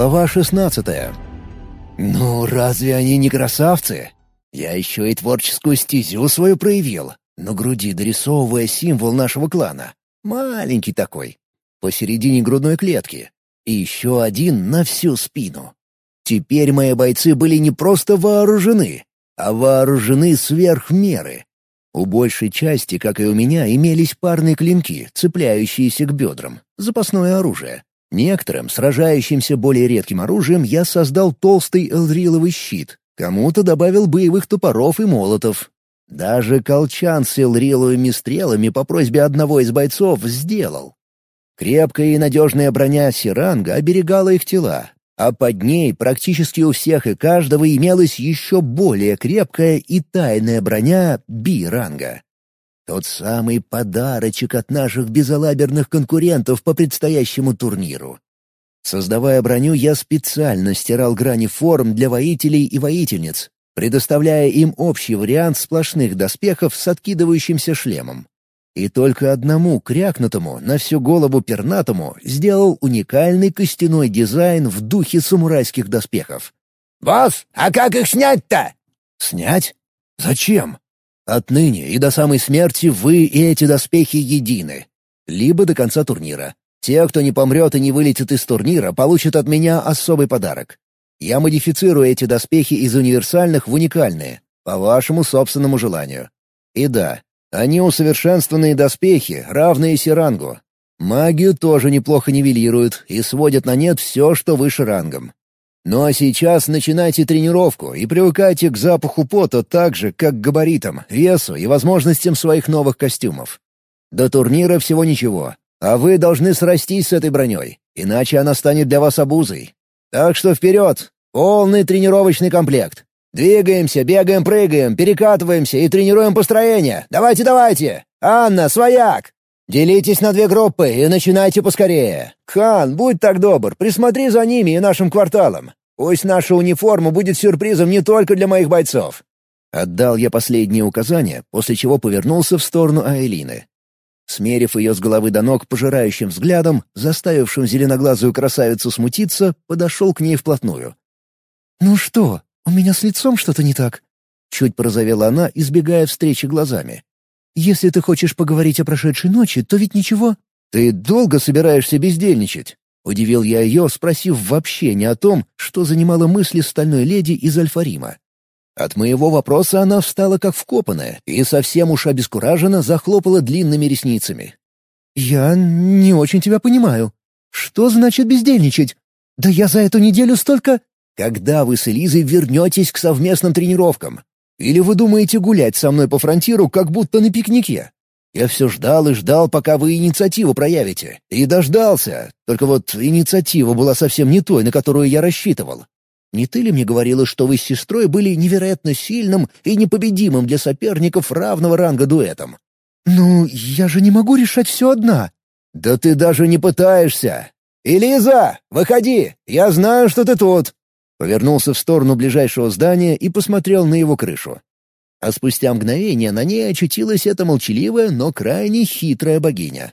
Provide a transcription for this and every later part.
Глава 16 «Ну, разве они не красавцы? Я еще и творческую стезю свою проявил, на груди дорисовывая символ нашего клана. Маленький такой, посередине грудной клетки. И еще один на всю спину. Теперь мои бойцы были не просто вооружены, а вооружены сверх меры. У большей части, как и у меня, имелись парные клинки, цепляющиеся к бедрам, запасное оружие. Некоторым, сражающимся более редким оружием, я создал толстый элриловый щит, кому-то добавил боевых топоров и молотов. Даже колчан с элриловыми стрелами по просьбе одного из бойцов сделал. Крепкая и надежная броня Сиранга оберегала их тела, а под ней практически у всех и каждого имелась еще более крепкая и тайная броня Би-ранга. Тот самый подарочек от наших безалаберных конкурентов по предстоящему турниру. Создавая броню, я специально стирал грани форм для воителей и воительниц, предоставляя им общий вариант сплошных доспехов с откидывающимся шлемом. И только одному крякнутому на всю голову пернатому сделал уникальный костяной дизайн в духе самурайских доспехов. «Босс, а как их снять-то?» «Снять? Зачем? Отныне и до самой смерти вы и эти доспехи едины. Либо до конца турнира. Те, кто не помрет и не вылетит из турнира, получат от меня особый подарок. Я модифицирую эти доспехи из универсальных в уникальные, по вашему собственному желанию. И да, они усовершенствованные доспехи, равные Сирангу. Магию тоже неплохо нивелируют и сводят на нет все, что выше рангом. Ну а сейчас начинайте тренировку и привыкайте к запаху пота так же, как к габаритам, весу и возможностям своих новых костюмов. До турнира всего ничего, а вы должны срастись с этой броней, иначе она станет для вас обузой. Так что вперед! Полный тренировочный комплект. Двигаемся, бегаем, прыгаем, перекатываемся и тренируем построение. Давайте, давайте! Анна, свояк! Делитесь на две группы и начинайте поскорее. Хан, будь так добр, присмотри за ними и нашим кварталом. Пусть наша униформа будет сюрпризом не только для моих бойцов». Отдал я последние указания, после чего повернулся в сторону Айлины. Смерив ее с головы до ног пожирающим взглядом, заставившим зеленоглазую красавицу смутиться, подошел к ней вплотную. «Ну что, у меня с лицом что-то не так?» Чуть порозовела она, избегая встречи глазами. «Если ты хочешь поговорить о прошедшей ночи, то ведь ничего...» «Ты долго собираешься бездельничать?» Удивил я ее, спросив вообще не о том, что занимало мысли стальной леди из Альфарима. От моего вопроса она встала как вкопанная и совсем уж обескураженно захлопала длинными ресницами. «Я не очень тебя понимаю. Что значит бездельничать? Да я за эту неделю столько...» Когда вы с Элизой вернетесь к совместным тренировкам? Или вы думаете гулять со мной по фронтиру, как будто на пикнике? Я все ждал и ждал, пока вы инициативу проявите. И дождался. Только вот инициатива была совсем не той, на которую я рассчитывал. Не ты ли мне говорила, что вы с сестрой были невероятно сильным и непобедимым для соперников равного ранга дуэтом? Ну, я же не могу решать все одна. Да ты даже не пытаешься. Элиза, выходи, я знаю, что ты тут. Повернулся в сторону ближайшего здания и посмотрел на его крышу. А спустя мгновение на ней очутилась эта молчаливая, но крайне хитрая богиня.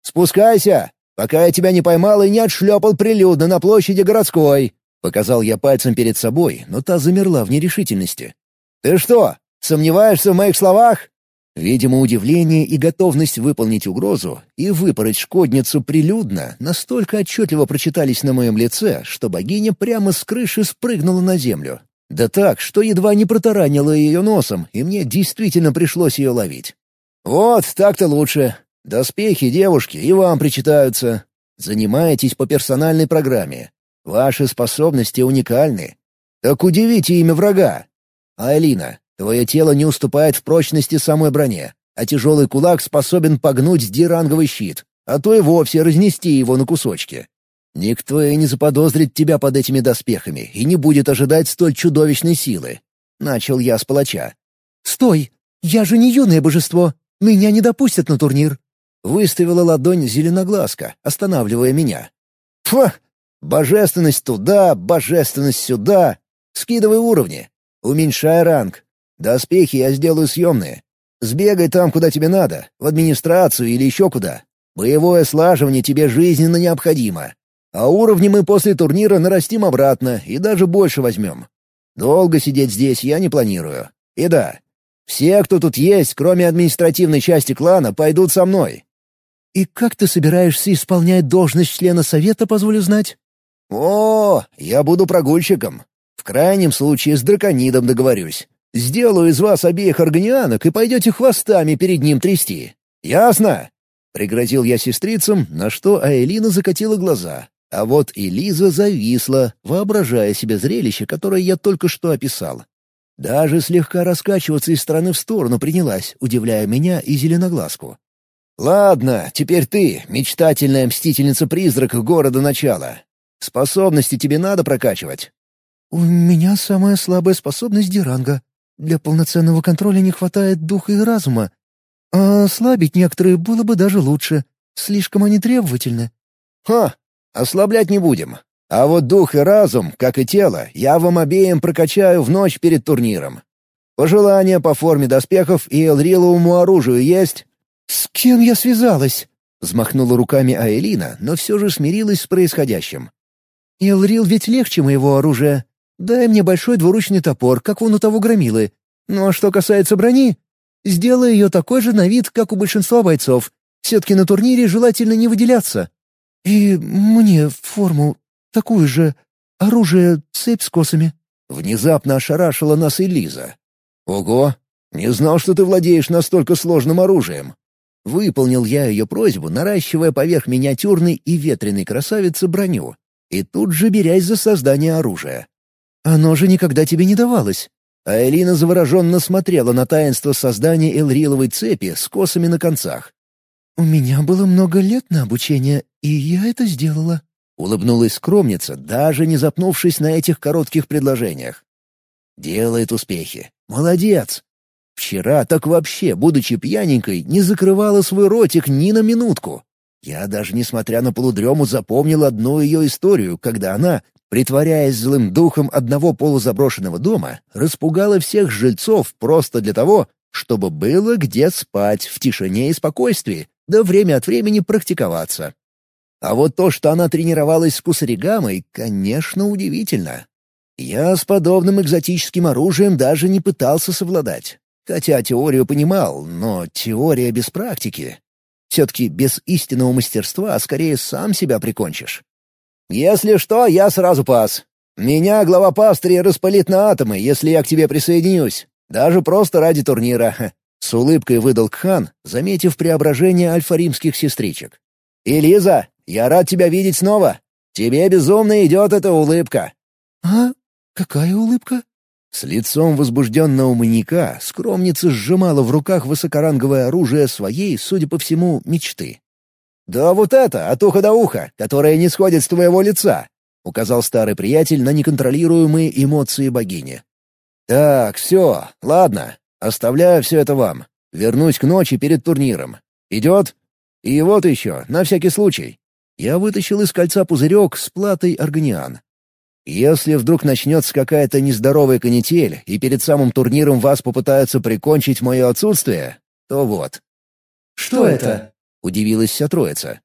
«Спускайся, пока я тебя не поймал и не отшлепал прилюдно на площади городской!» Показал я пальцем перед собой, но та замерла в нерешительности. «Ты что, сомневаешься в моих словах?» Видимо, удивление и готовность выполнить угрозу и выпороть шкодницу прилюдно настолько отчетливо прочитались на моем лице, что богиня прямо с крыши спрыгнула на землю. Да так, что едва не протаранила ее носом, и мне действительно пришлось ее ловить. «Вот, так-то лучше. Доспехи, девушки, и вам причитаются. Занимаетесь по персональной программе. Ваши способности уникальны. Так удивите имя врага. Айлина, Твое тело не уступает в прочности самой броне, а тяжелый кулак способен погнуть диранговый щит, а то и вовсе разнести его на кусочки. Никто и не заподозрит тебя под этими доспехами и не будет ожидать столь чудовищной силы. Начал я с палача. «Стой! Я же не юное божество! Меня не допустят на турнир!» Выставила ладонь зеленоглазка, останавливая меня. «Фу! Божественность туда, божественность сюда! Скидывай уровни! Уменьшай ранг, Доспехи я сделаю съемные. Сбегай там, куда тебе надо, в администрацию или еще куда. Боевое слаживание тебе жизненно необходимо. А уровни мы после турнира нарастим обратно и даже больше возьмем. Долго сидеть здесь я не планирую. И да, все, кто тут есть, кроме административной части клана, пойдут со мной. «И как ты собираешься исполнять должность члена совета, позволю знать?» «О, я буду прогульщиком. В крайнем случае с драконидом договорюсь. Сделаю из вас обеих органианок и пойдете хвостами перед ним трясти. Ясно?» Пригрозил я сестрицам, на что Аэлина закатила глаза. А вот Элиза зависла, воображая себе зрелище, которое я только что описал. Даже слегка раскачиваться из стороны в сторону принялась, удивляя меня и зеленоглазку. «Ладно, теперь ты, мечтательная мстительница-призрак города начала. Способности тебе надо прокачивать?» «У меня самая слабая способность Диранга. Для полноценного контроля не хватает духа и разума. А ослабить некоторые было бы даже лучше. Слишком они требовательны». «Ха, ослаблять не будем. А вот дух и разум, как и тело, я вам обеим прокачаю в ночь перед турниром. Пожелания по форме доспехов и элриловому оружию есть?» «С кем я связалась?» — взмахнула руками Аэлина, но все же смирилась с происходящим. «Элрил ведь легче моего оружия. Дай мне большой двуручный топор, как вон у того громилы. Ну а что касается брони, сделай ее такой же на вид, как у большинства бойцов. Все-таки на турнире желательно не выделяться. И мне форму такую же. Оружие, цепь с косами». Внезапно ошарашила нас Элиза. «Ого! Не знал, что ты владеешь настолько сложным оружием. Выполнил я ее просьбу, наращивая поверх миниатюрной и ветреной красавицы броню, и тут же берясь за создание оружия. «Оно же никогда тебе не давалось». А Элина завороженно смотрела на таинство создания элриловой цепи с косами на концах. «У меня было много лет на обучение, и я это сделала», — улыбнулась скромница, даже не запнувшись на этих коротких предложениях. «Делает успехи. Молодец. Вчера так вообще, будучи пьяненькой, не закрывала свой ротик ни на минутку. Я даже, несмотря на полудрему, запомнил одну ее историю, когда она, притворяясь злым духом одного полузаброшенного дома, распугала всех жильцов просто для того, чтобы было где спать в тишине и спокойствии, да время от времени практиковаться. А вот то, что она тренировалась с кусаригамой, конечно, удивительно. Я с подобным экзотическим оружием даже не пытался совладать. Хотя теорию понимал, но теория без практики. Все-таки без истинного мастерства скорее сам себя прикончишь. «Если что, я сразу пас. Меня глава пастыря распалит на атомы, если я к тебе присоединюсь. Даже просто ради турнира». С улыбкой выдал Кхан, заметив преображение альфа-римских сестричек. «Элиза, я рад тебя видеть снова. Тебе безумно идет эта улыбка». «А? Какая улыбка?» С лицом возбужденного маньяка скромница сжимала в руках высокоранговое оружие своей, судя по всему, мечты. «Да вот это, от уха до уха, которое не сходит с твоего лица», — указал старый приятель на неконтролируемые эмоции богини. «Так, все, ладно, оставляю все это вам. Вернусь к ночи перед турниром. Идет? И вот еще, на всякий случай». Я вытащил из кольца пузырек с платой органиан. Если вдруг начнется какая-то нездоровая канитель, и перед самым турниром вас попытаются прикончить мое отсутствие, то вот». «Что это?» — удивилась вся троица.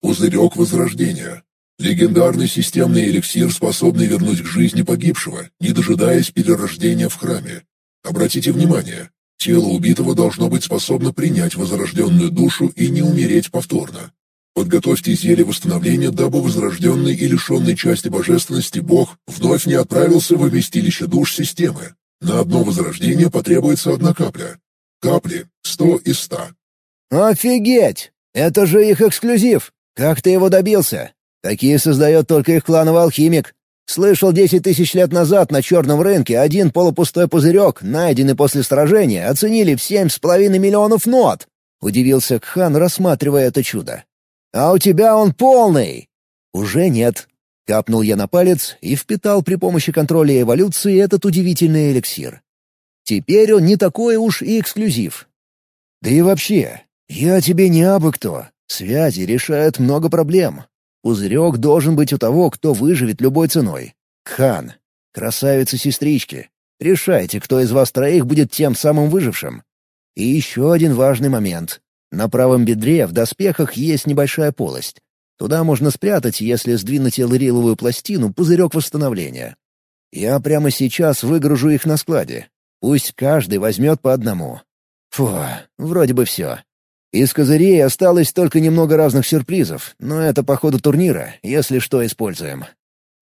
«Пузырек Возрождения. Легендарный системный эликсир, способный вернуть к жизни погибшего, не дожидаясь перерождения в храме. Обратите внимание, тело убитого должно быть способно принять возрожденную душу и не умереть повторно. Подготовьте зелье восстановления, дабы возрожденный и лишенный части божественности бог вновь не отправился в вместилище душ системы. На одно возрождение потребуется одна капля. Капли — сто из ста. «Офигеть! Это же их эксклюзив! Как ты его добился? Такие создает только их клановый алхимик. Слышал, десять тысяч лет назад на черном рынке один полупустой пузырек, найденный после сражения, оценили в семь с половиной миллионов нот!» — удивился Кхан, рассматривая это чудо. «А у тебя он полный!» «Уже нет». Капнул я на палец и впитал при помощи контроля эволюции этот удивительный эликсир. Теперь он не такой уж и эксклюзив. Да и вообще, я тебе не абы кто. Связи решают много проблем. Пузырек должен быть у того, кто выживет любой ценой. Хан, красавицы-сестрички, решайте, кто из вас троих будет тем самым выжившим. И еще один важный момент. На правом бедре в доспехах есть небольшая полость. Туда можно спрятать, если сдвинуть элриловую пластину, пузырек восстановления. Я прямо сейчас выгружу их на складе. Пусть каждый возьмет по одному. Фу, вроде бы все. Из козырей осталось только немного разных сюрпризов, но это по ходу турнира, если что, используем.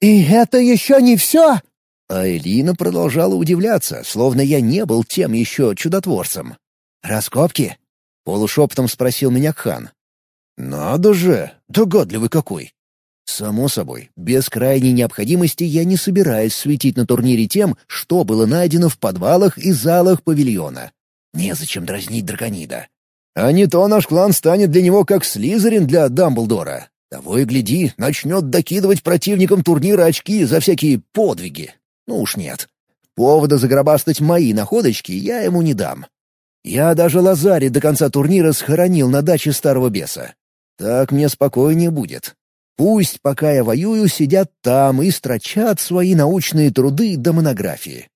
«И это еще не все?» А Элина продолжала удивляться, словно я не был тем еще чудотворцем. «Раскопки?» — полушепотом спросил меня Кхан. «Надо же! Догадливый какой!» Само собой, без крайней необходимости я не собираюсь светить на турнире тем, что было найдено в подвалах и залах павильона. Незачем дразнить драконида. А не то наш клан станет для него как Слизерин для Дамблдора. Того и гляди, начнет докидывать противникам турнира очки за всякие подвиги. Ну уж нет. Повода загробастать мои находочки я ему не дам. Я даже Лазари до конца турнира схоронил на даче старого беса. Так мне спокойнее будет. Пусть, пока я воюю, сидят там и строчат свои научные труды до монографии.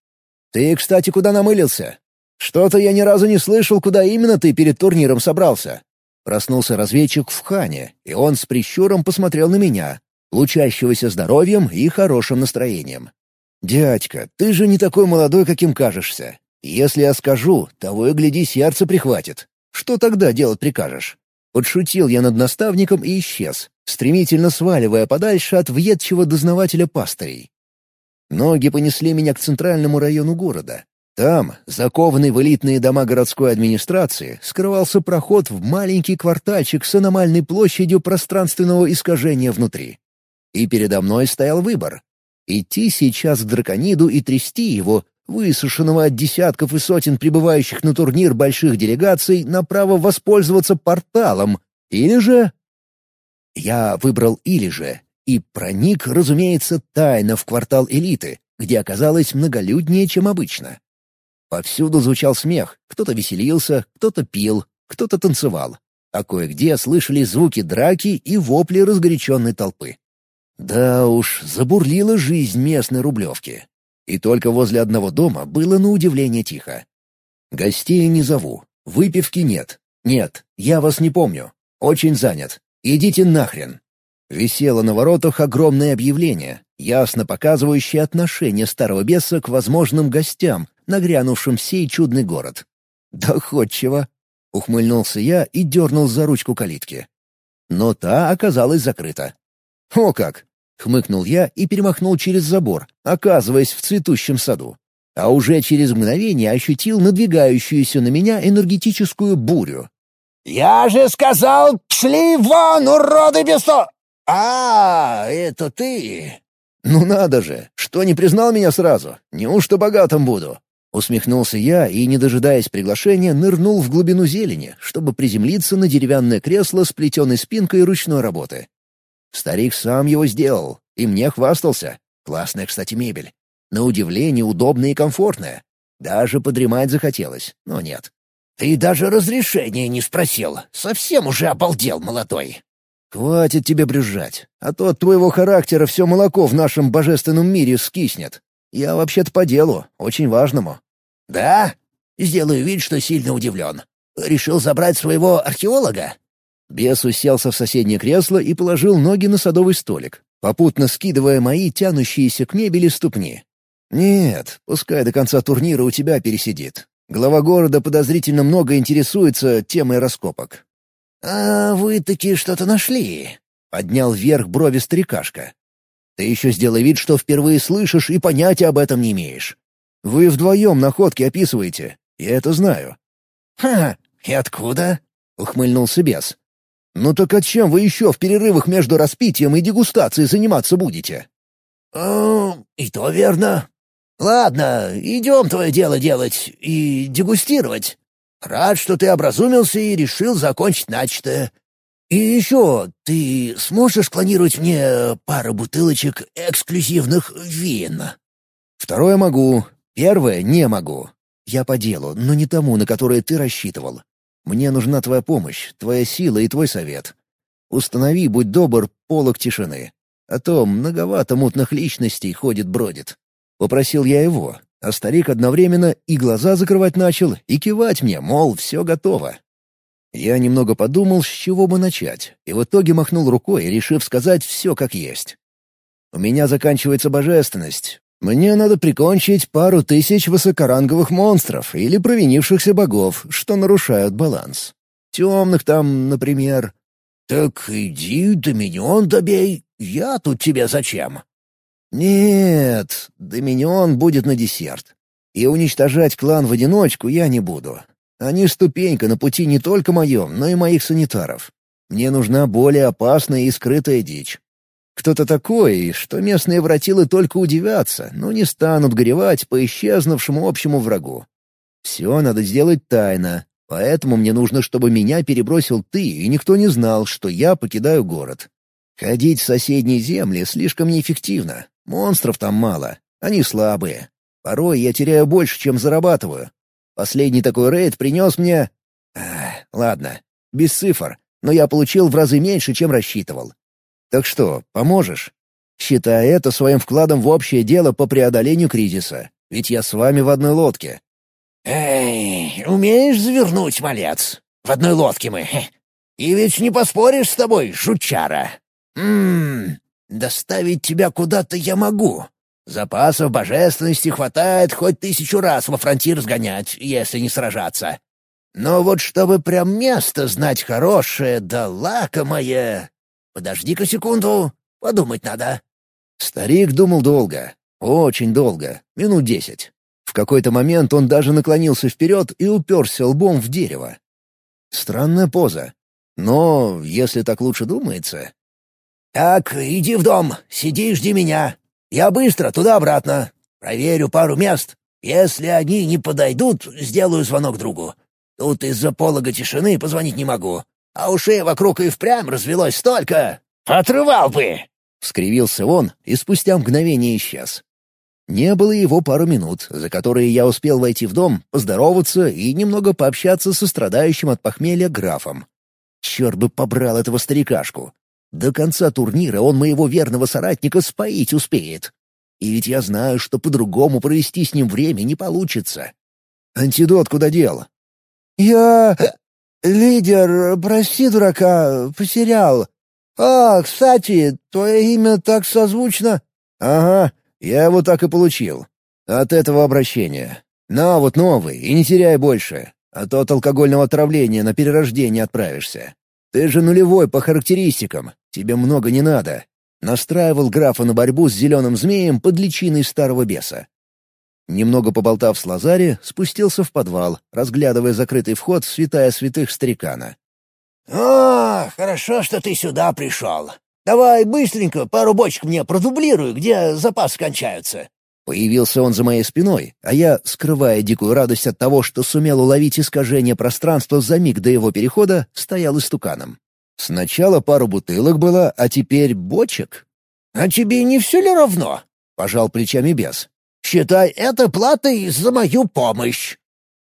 Ты, кстати, куда намылился? Что-то я ни разу не слышал, куда именно ты перед турниром собрался. Проснулся разведчик в хане, и он с прищуром посмотрел на меня, лучащегося здоровьем и хорошим настроением. «Дядька, ты же не такой молодой, каким кажешься. Если я скажу, того и гляди, сердце прихватит. Что тогда делать прикажешь?» Подшутил я над наставником и исчез, стремительно сваливая подальше от въедчего дознавателя пастырей. Ноги понесли меня к центральному району города. Там, закованный в элитные дома городской администрации, скрывался проход в маленький квартальчик с аномальной площадью пространственного искажения внутри. И передо мной стоял выбор — идти сейчас к дракониду и трясти его, высушенного от десятков и сотен прибывающих на турнир больших делегаций, на право воспользоваться порталом, или же... Я выбрал «или же» и проник, разумеется, тайно в квартал элиты, где оказалось многолюднее, чем обычно. Повсюду звучал смех, кто-то веселился, кто-то пил, кто-то танцевал, а кое-где слышали звуки драки и вопли разгоряченной толпы. Да уж, забурлила жизнь местной Рублевки. И только возле одного дома было на удивление тихо. Гостей не зову, выпивки нет. Нет, я вас не помню. Очень занят. Идите нахрен. Висело на воротах огромное объявление, ясно показывающее отношение старого беса к возможным гостям, нагрянувшим в сей чудный город. «Доходчиво!» — ухмыльнулся я и дернул за ручку калитки. Но та оказалась закрыта. «О как! Хмыкнул я и перемахнул через забор, оказываясь в цветущем саду. А уже через мгновение ощутил надвигающуюся на меня энергетическую бурю. «Я же сказал, шли вон, уроды бесо!» «А, это ты!» «Ну надо же! Что не признал меня сразу? Неужто богатым буду?» Усмехнулся я и, не дожидаясь приглашения, нырнул в глубину зелени, чтобы приземлиться на деревянное кресло с плетеной спинкой ручной работы. Старик сам его сделал, и мне хвастался. Классная, кстати, мебель. На удивление удобная и комфортная. Даже подремать захотелось, но нет. «Ты даже разрешения не спросил. Совсем уже обалдел, молодой». «Хватит тебе брюзжать, а то от твоего характера все молоко в нашем божественном мире скиснет. Я вообще-то по делу, очень важному». «Да? Сделаю вид, что сильно удивлен. Решил забрать своего археолога?» Бес уселся в соседнее кресло и положил ноги на садовый столик, попутно скидывая мои тянущиеся к мебели ступни. «Нет, пускай до конца турнира у тебя пересидит. Глава города подозрительно много интересуется темой раскопок». «А вы таки что-то нашли?» — поднял вверх брови старикашка. «Ты еще сделай вид, что впервые слышишь и понятия об этом не имеешь. Вы вдвоем находки описываете, я это знаю». «Ха, и откуда?» — ухмыльнулся бес. «Ну так а чем вы еще в перерывах между распитием и дегустацией заниматься будете?» «Э, «И то верно. Ладно, идем твое дело делать и дегустировать. Рад, что ты образумился и решил закончить начатое. И еще, ты сможешь клонировать мне пару бутылочек эксклюзивных вин?» «Второе могу, первое не могу. Я по делу, но не тому, на которое ты рассчитывал. Мне нужна твоя помощь, твоя сила и твой совет. Установи, будь добр, полок тишины. А то многовато мутных личностей ходит-бродит. Попросил я его, а старик одновременно и глаза закрывать начал, и кивать мне, мол, все готово. Я немного подумал, с чего бы начать, и в итоге махнул рукой, решив сказать все как есть. У меня заканчивается божественность. Мне надо прикончить пару тысяч высокоранговых монстров или провинившихся богов, что нарушают баланс. Темных там, например. «Так иди, Доминион добей. Я тут тебе зачем?» «Нет, Доминион будет на десерт. И уничтожать клан в одиночку я не буду. Они ступенька на пути не только моем, но и моих санитаров. Мне нужна более опасная и скрытая дичь. Кто-то такой, что местные вратилы только удивятся, но не станут горевать по исчезнувшему общему врагу. Все надо сделать тайно, поэтому мне нужно, чтобы меня перебросил ты, и никто не знал, что я покидаю город. Ходить в соседние земли слишком неэффективно. Монстров там мало, они слабые. Порой я теряю больше, чем зарабатываю. Последний такой рейд принес мне... Ах, ладно, без цифр, но я получил в разы меньше, чем рассчитывал. Так что, поможешь? Считай это своим вкладом в общее дело по преодолению кризиса, ведь я с вами в одной лодке». «Эй, умеешь завернуть, малец? В одной лодке мы. И ведь не поспоришь с тобой, жучара. Ммм, доставить тебя куда-то я могу, Запасов божественности хватает хоть тысячу раз во фронтир сгонять, если не сражаться. Но вот чтобы прям место знать хорошее да лакомое... Подожди-ка секунду, подумать надо». Старик думал долго, очень долго, минут десять. В какой-то момент он даже наклонился вперед и уперся лбом в дерево. Странная поза. Но, если так лучше думается... «Так, иди в дом, сиди и жди меня. Я быстро туда-обратно. Проверю пару мест. Если они не подойдут, сделаю звонок другу. Тут из-за полога тишины позвонить не могу. А ушей вокруг и впрямь развелось столько. Отрывал бы!» Скривился он и спустя мгновение исчез. Не было его пару минут, за которые я успел войти в дом, поздороваться и немного пообщаться со страдающим от похмелья графом. Черт бы побрал этого старикашку. До конца турнира он моего верного соратника споить успеет. И ведь я знаю, что по-другому провести с ним время не получится. Антидот куда дел? Я... лидер, прости, дурака, потерял. А, кстати, твое имя так созвучно. Ага, я его так и получил. От этого обращения. На вот новый, и не теряй больше, а то от алкогольного отравления на перерождение отправишься. Ты же нулевой по характеристикам, тебе много не надо. Настраивал графа на борьбу с зеленым змеем под личиной старого беса. Немного поболтав с Лазари, спустился в подвал, разглядывая закрытый вход в святая святых старикана. «О, хорошо, что ты сюда пришел. Давай быстренько пару бочек мне продублируй, где запасы кончаются. Появился он за моей спиной, а я, скрывая дикую радость от того, что сумел уловить искажение пространства за миг до его перехода, стоял истуканом. Сначала пару бутылок было, а теперь бочек. «А тебе не все ли равно?» — пожал плечами бес. «Считай это платой за мою помощь».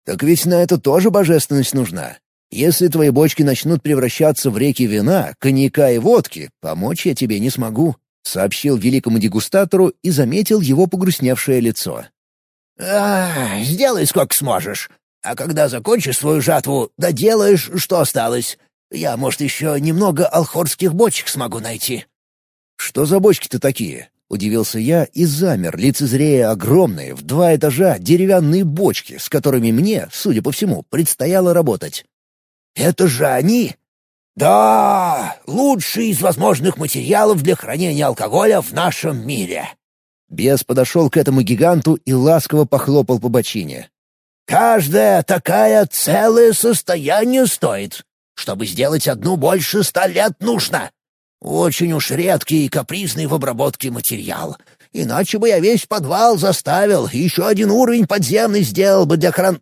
«Так ведь на это тоже божественность нужна. Если твои бочки начнут превращаться в реки вина, коньяка и водки, помочь я тебе не смогу сообщил великому дегустатору и заметил его погрустневшее лицо. «А, сделай сколько сможешь. А когда закончишь свою жатву, доделаешь, что осталось. Я, может, еще немного алхорских бочек смогу найти». «Что за бочки-то такие?» — удивился я и замер, лицезрея огромные, в два этажа, деревянные бочки, с которыми мне, судя по всему, предстояло работать. «Это же они «Да, лучший из возможных материалов для хранения алкоголя в нашем мире». Бес подошел к этому гиганту и ласково похлопал по бочине. «Каждая такая целое состояние стоит. Чтобы сделать одну больше ста лет нужно. Очень уж редкий и капризный в обработке материал. Иначе бы я весь подвал заставил, еще один уровень подземный сделал бы для хран...»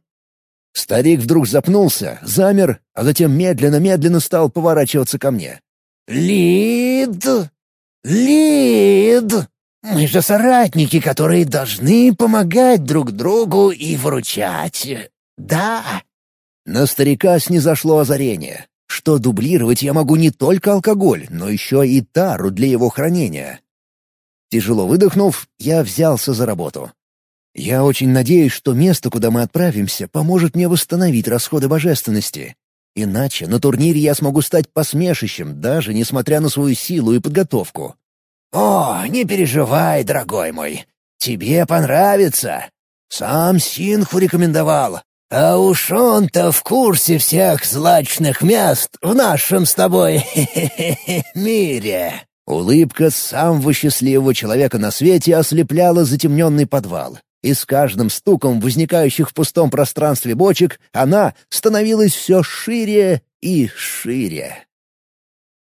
Старик вдруг запнулся, замер, а затем медленно-медленно стал поворачиваться ко мне. «Лид! Лид! Мы же соратники, которые должны помогать друг другу и выручать. Да!» На старика снизошло озарение, что дублировать я могу не только алкоголь, но еще и тару для его хранения. Тяжело выдохнув, я взялся за работу. Я очень надеюсь, что место, куда мы отправимся, поможет мне восстановить расходы божественности. Иначе на турнире я смогу стать посмешищем, даже несмотря на свою силу и подготовку. «О, не переживай, дорогой мой. Тебе понравится. Сам Синху рекомендовал. А уж он-то в курсе всех злачных мест в нашем с тобой мире». Улыбка самого счастливого человека на свете ослепляла затемненный подвал. И с каждым стуком возникающих в пустом пространстве бочек она становилась все шире и шире.